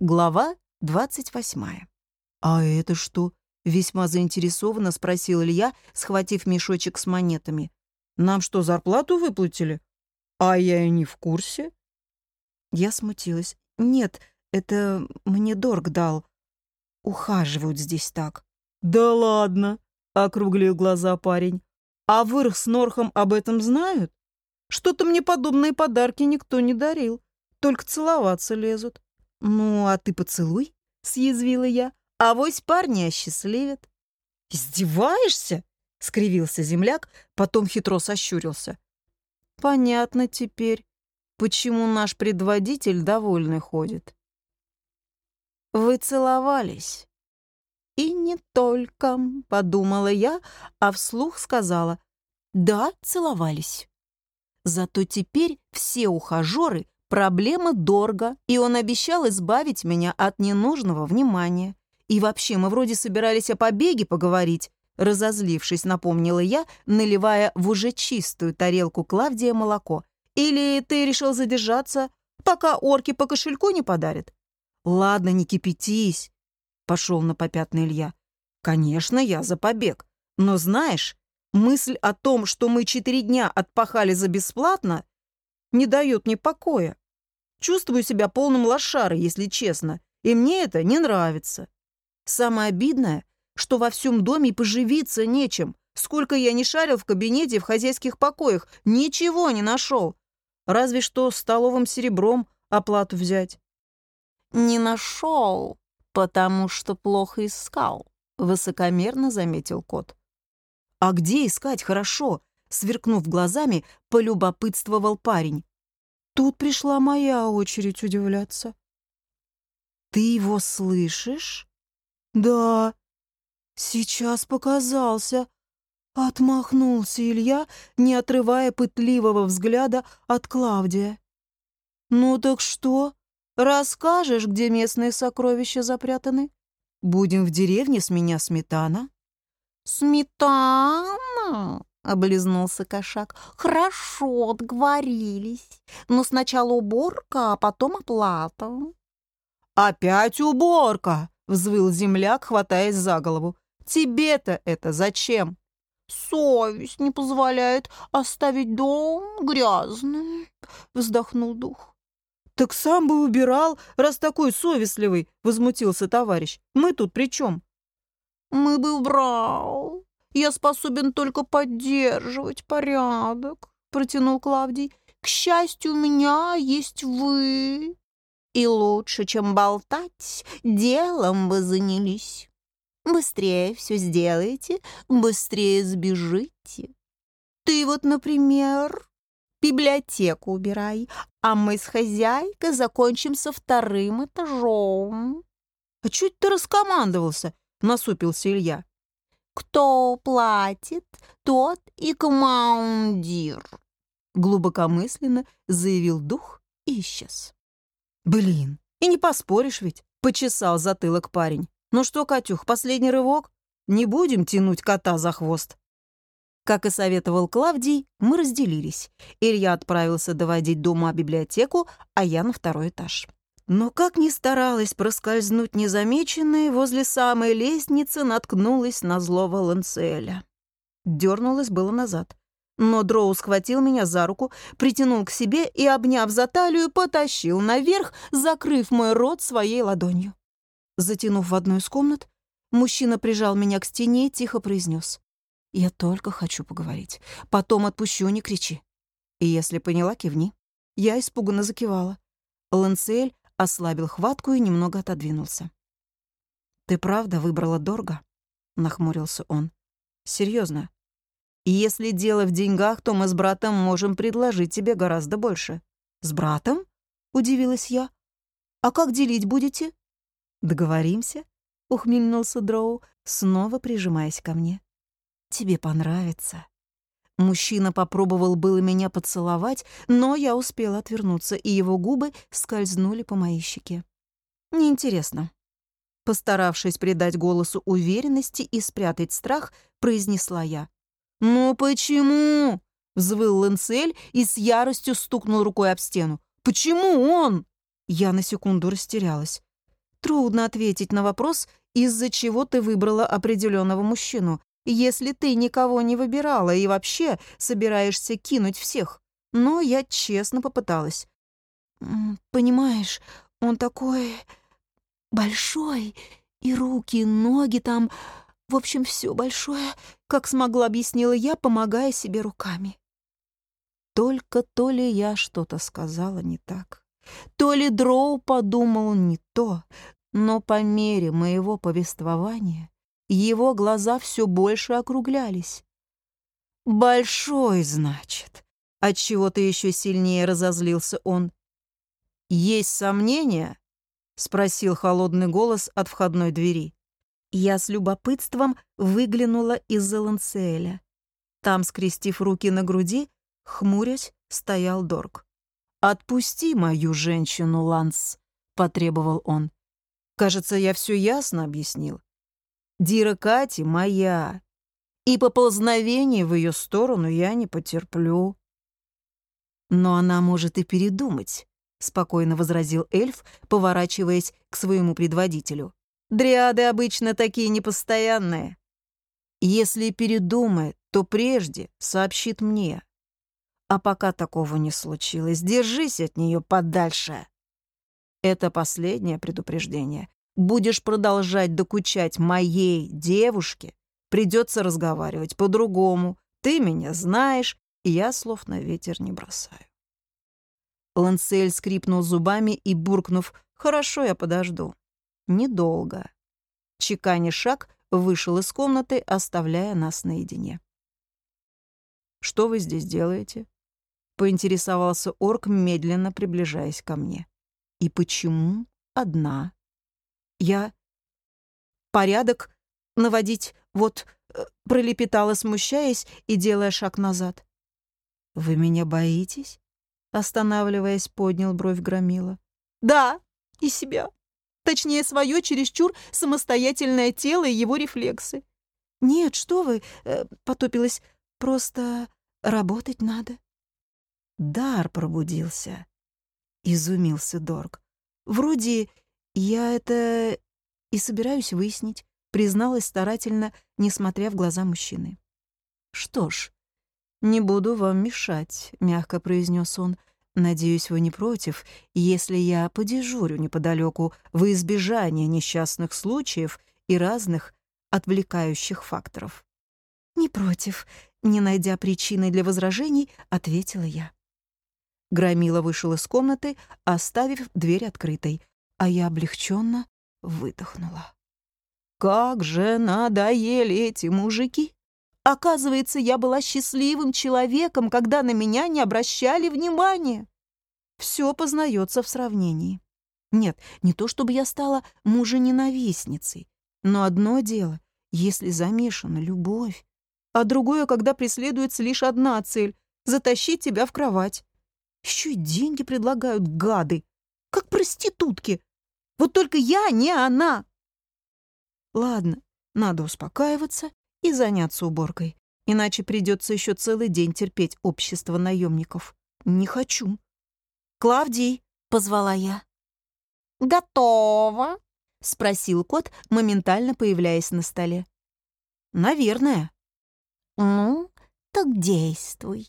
Глава 28. «А это что?» — весьма заинтересованно спросил Илья, схватив мешочек с монетами. «Нам что, зарплату выплатили? А я и не в курсе». Я смутилась. «Нет, это мне Дорг дал. Ухаживают здесь так». «Да ладно!» — округлил глаза парень. «А Вырх с Норхом об этом знают? Что-то мне подобные подарки никто не дарил. Только целоваться лезут». «Ну, а ты поцелуй?» — съязвила я. «Авось парни осчастливят». «Издеваешься?» — скривился земляк, потом хитро сощурился. «Понятно теперь, почему наш предводитель довольный ходит». «Вы целовались?» «И не только», — подумала я, а вслух сказала. «Да, целовались». Зато теперь все ухажеры Проблема дорого, и он обещал избавить меня от ненужного внимания. И вообще, мы вроде собирались о побеге поговорить, разозлившись, напомнила я, наливая в уже чистую тарелку Клавдия молоко. Или ты решил задержаться, пока орки по кошельку не подарят? Ладно, не кипятись, пошел на попятный Илья. Конечно, я за побег. Но знаешь, мысль о том, что мы четыре дня отпахали за бесплатно, не дает мне покоя. Чувствую себя полным лошарой, если честно, и мне это не нравится. Самое обидное, что во всем доме поживиться нечем. Сколько я не шарил в кабинете в хозяйских покоях, ничего не нашел. Разве что столовым серебром оплату взять. «Не нашел, потому что плохо искал», — высокомерно заметил кот. «А где искать хорошо?» — сверкнув глазами, полюбопытствовал парень. Тут пришла моя очередь удивляться. «Ты его слышишь?» «Да, сейчас показался», — отмахнулся Илья, не отрывая пытливого взгляда от Клавдия. «Ну так что, расскажешь, где местные сокровища запрятаны? Будем в деревне с меня сметана». «Сметана?» Облизнулся кошак. «Хорошо, договорились. Но сначала уборка, а потом оплата». «Опять уборка!» — взвыл земляк, хватаясь за голову. «Тебе-то это зачем?» «Совесть не позволяет оставить дом грязным», — вздохнул дух. «Так сам бы убирал, раз такой совестливый», — возмутился товарищ. «Мы тут при чем?» «Мы бы убрал», я способен только поддерживать порядок», — протянул Клавдий. «К счастью, у меня есть вы. И лучше, чем болтать, делом вы занялись. Быстрее все сделаете, быстрее сбежите. Ты вот, например, библиотеку убирай, а мы с хозяйкой закончим со вторым этажом». «А чуть ты раскомандовался?» — насупился Илья. Кто платит, тот и командир», — глубокомысленно заявил дух и исчез. «Блин, и не поспоришь ведь», — почесал затылок парень. «Ну что, Катюх, последний рывок? Не будем тянуть кота за хвост». Как и советовал Клавдий, мы разделились. Илья отправился доводить дома библиотеку, а я на второй этаж. Но как ни старалась проскользнуть незамеченной, возле самой лестницы наткнулась на злого Ланцеля. Дернулась было назад. Но Дроу схватил меня за руку, притянул к себе и, обняв за талию, потащил наверх, закрыв мой рот своей ладонью. Затянув в одну из комнат, мужчина прижал меня к стене и тихо произнес. «Я только хочу поговорить. Потом отпущу, не кричи». И если поняла, кивни. Я испуганно закивала. Ланцель ослабил хватку и немного отодвинулся. «Ты правда выбрала Дорга?» — нахмурился он. Серьезно. Если дело в деньгах, то мы с братом можем предложить тебе гораздо больше». «С братом?» — удивилась я. «А как делить будете?» «Договоримся?» — ухмыльнулся Дроу, снова прижимаясь ко мне. «Тебе понравится». Мужчина попробовал было меня поцеловать, но я успела отвернуться, и его губы скользнули по моей щеке. Неинтересно. Постаравшись придать голосу уверенности и спрятать страх, произнесла я. «Ну почему?» — взвыл Лансель и с яростью стукнул рукой об стену. «Почему он?» Я на секунду растерялась. Трудно ответить на вопрос, из-за чего ты выбрала определенного мужчину, если ты никого не выбирала и вообще собираешься кинуть всех. Но я честно попыталась. «Понимаешь, он такой большой, и руки, и ноги там, в общем, все большое, как смогла, объяснила я, помогая себе руками. Только то ли я что-то сказала не так, то ли Дроу подумал не то, но по мере моего повествования его глаза все больше округлялись. «Большой, значит», — отчего-то еще сильнее разозлился он. «Есть сомнения?» — спросил холодный голос от входной двери. Я с любопытством выглянула из-за ланцеля. Там, скрестив руки на груди, хмурясь, стоял Дорг. «Отпусти мою женщину, Ланс», — потребовал он. «Кажется, я все ясно объяснил. Дира Кати моя, и поползновений в ее сторону я не потерплю». «Но она может и передумать», — спокойно возразил эльф, поворачиваясь к своему предводителю. «Дриады обычно такие непостоянные. Если передумает, то прежде сообщит мне. А пока такого не случилось, держись от нее подальше. Это последнее предупреждение. Будешь продолжать докучать моей девушке, придется разговаривать по-другому. Ты меня знаешь, и я слов на ветер не бросаю. Лансель скрипнул зубами и, буркнув «Хорошо, я подожду». Недолго. Чеканя шаг, вышел из комнаты, оставляя нас наедине. «Что вы здесь делаете?» поинтересовался орк, медленно приближаясь ко мне. «И почему одна?» «Я... порядок наводить, вот...» э, пролепетала, смущаясь и делая шаг назад. «Вы меня боитесь?» Останавливаясь, поднял бровь Громила. «Да, и себя. Точнее, свое чересчур самостоятельное тело и его рефлексы». «Нет, что вы...» э, — потопилась. «Просто работать надо». Дар пробудился. Изумился Дорг. Вроде я это и собираюсь выяснить, призналась старательно, несмотря в глаза мужчины. Что ж, не буду вам мешать, мягко произнес он. Надеюсь, вы не против, если я подежурю неподалеку во избежание несчастных случаев и разных отвлекающих факторов. Не против, не найдя причины для возражений, ответила я. Громила вышел из комнаты, оставив дверь открытой, а я облегченно выдохнула. Как же надоели эти мужики! Оказывается, я была счастливым человеком, когда на меня не обращали внимания. Все познается в сравнении. Нет, не то чтобы я стала мужененавистницей, но одно дело, если замешана любовь, а другое, когда преследуется лишь одна цель — затащить тебя в кровать. Еще и деньги предлагают гады, как проститутки. Вот только я не она. Ладно, надо успокаиваться и заняться уборкой, иначе придется еще целый день терпеть общество наемников. Не хочу. «Клавдий!» — позвала я. «Готово?» — спросил кот, моментально появляясь на столе. «Наверное». «Ну, так действуй».